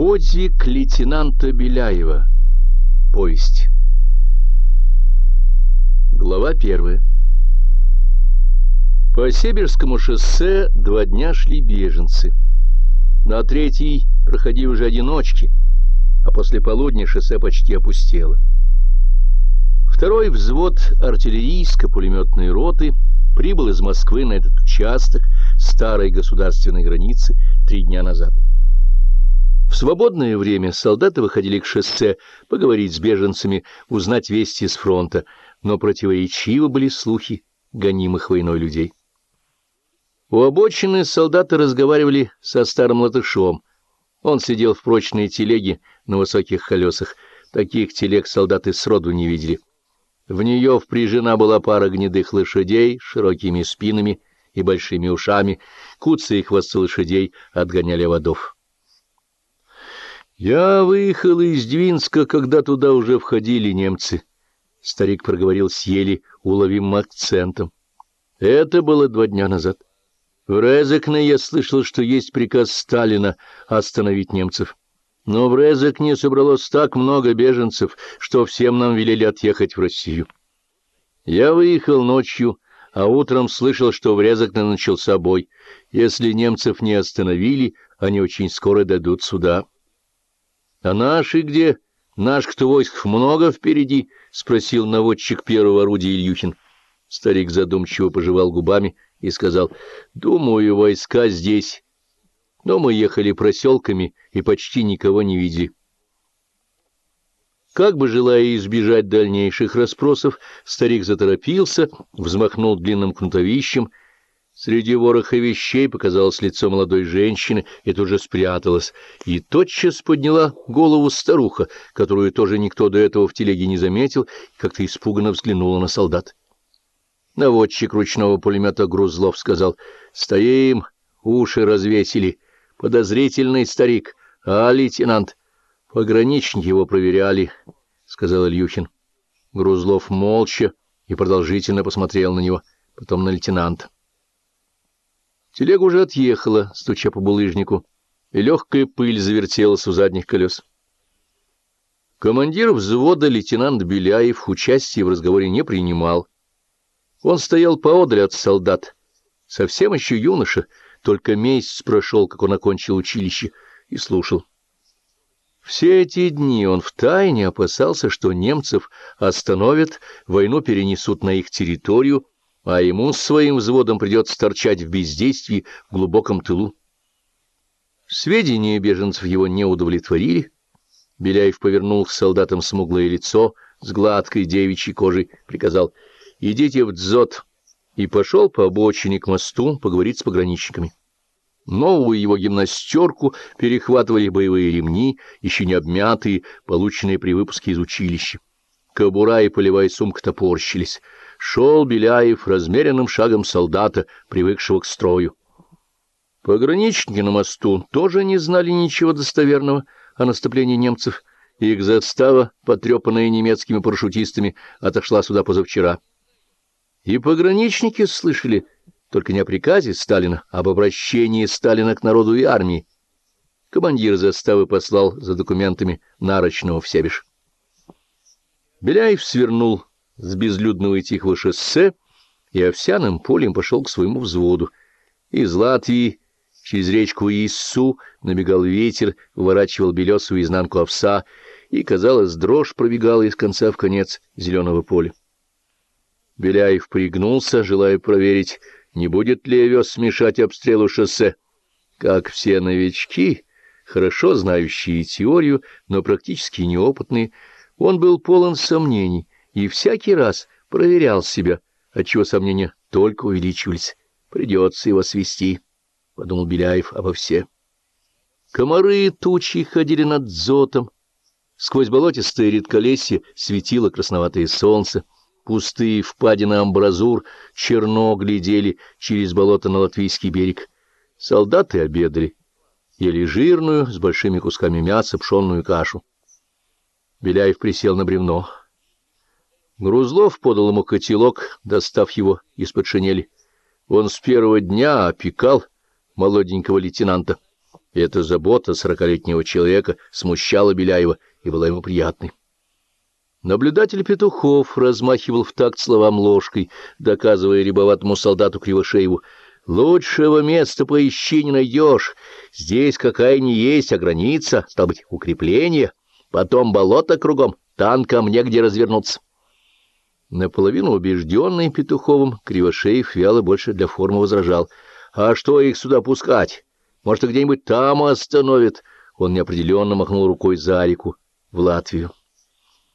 Подвиг лейтенанта Беляева. Повесть. Глава первая. По Сибирскому шоссе два дня шли беженцы. На третий проходили уже одиночки, а после полудня шоссе почти опустело. Второй взвод артиллерийско-пулеметной роты прибыл из Москвы на этот участок старой государственной границы три дня назад. В свободное время солдаты выходили к шоссе поговорить с беженцами, узнать вести с фронта, но противоречивы были слухи гонимых войной людей. У обочины солдаты разговаривали со старым латышом. Он сидел в прочной телеге на высоких колесах. Таких телег солдаты сроду не видели. В нее впряжена была пара гнедых лошадей с широкими спинами и большими ушами. Куцы и хвосты лошадей отгоняли водов. Я выехал из Двинска, когда туда уже входили немцы. Старик проговорил с еле уловимым акцентом. Это было два дня назад. В Резекне я слышал, что есть приказ Сталина остановить немцев. Но в Резекне собралось так много беженцев, что всем нам велели отъехать в Россию. Я выехал ночью, а утром слышал, что в Резекне начался бой. Если немцев не остановили, они очень скоро дадут сюда. — А наши где? Наших-то войск много впереди? — спросил наводчик первого орудия Ильюхин. Старик задумчиво пожевал губами и сказал, — Думаю, войска здесь. Но мы ехали проселками и почти никого не видели. Как бы желая избежать дальнейших расспросов, старик заторопился, взмахнул длинным кнутовищем Среди вороха вещей показалось лицо молодой женщины и тут же спряталось, и тотчас подняла голову старуха, которую тоже никто до этого в телеге не заметил, как-то испуганно взглянула на солдат. Наводчик ручного пулемета Грузлов сказал, «Стоим, уши развесили. Подозрительный старик. А, лейтенант?» «Пограничники его проверяли», — сказал Ильюхин. Грузлов молча и продолжительно посмотрел на него, потом на лейтенанта. Телега уже отъехала, стуча по булыжнику, и легкая пыль завертелась у задних колес. Командир взвода лейтенант Беляев участия в разговоре не принимал. Он стоял поодаль от солдат, совсем еще юноша, только месяц прошел, как он окончил училище, и слушал. Все эти дни он втайне опасался, что немцев остановят, войну перенесут на их территорию, а ему с своим взводом придется торчать в бездействии в глубоком тылу. Сведения беженцев его не удовлетворили. Беляев повернул к солдатам смуглое лицо с гладкой девичьей кожей, приказал «Идите в дзот» и пошел по обочине к мосту поговорить с пограничниками. Новую его гимнастерку перехватывали боевые ремни, еще не обмятые, полученные при выпуске из училища. Кобура и полевая сумка топорщились — шел Беляев размеренным шагом солдата, привыкшего к строю. Пограничники на мосту тоже не знали ничего достоверного о наступлении немцев, и их застава, потрепанная немецкими парашютистами, отошла сюда позавчера. И пограничники слышали только не о приказе Сталина, а об обращении Сталина к народу и армии. Командир заставы послал за документами Нарочного в Себеж. Беляев свернул с безлюдного и тихого шоссе и овсяным полем пошел к своему взводу. Из Латвии через речку Иссу набегал ветер, выворачивал белесую изнанку овса, и, казалось, дрожь пробегала из конца в конец зеленого поля. Беляев пригнулся, желая проверить, не будет ли овес смешать обстрелу шоссе. Как все новички, хорошо знающие теорию, но практически неопытные, он был полон сомнений и всякий раз проверял себя, отчего сомнения только увеличивались. Придется его свести, — подумал Беляев обо все. Комары и тучи ходили над дзотом. Сквозь болотистое редколесье светило красноватое солнце. Пустые впадины амбразур черно глядели через болото на латвийский берег. Солдаты обедали, ели жирную, с большими кусками мяса, пшенную кашу. Беляев присел на бревно. Грузлов подал ему котелок, достав его из-под шинели. Он с первого дня опекал молоденького лейтенанта. эта забота сорокалетнего человека смущала Беляева и была ему приятной. Наблюдатель Петухов размахивал в такт словам ложкой, доказывая рябоватому солдату Кривошееву, «Лучшего места поищи не найдешь. Здесь какая ни есть, а граница, стало быть, укрепление, потом болото кругом, танкам негде развернуться». Наполовину убежденный Петуховым, Кривошеев вяло больше для формы возражал. «А что их сюда пускать? Может, где-нибудь там остановит?» Он неопределенно махнул рукой за реку в Латвию.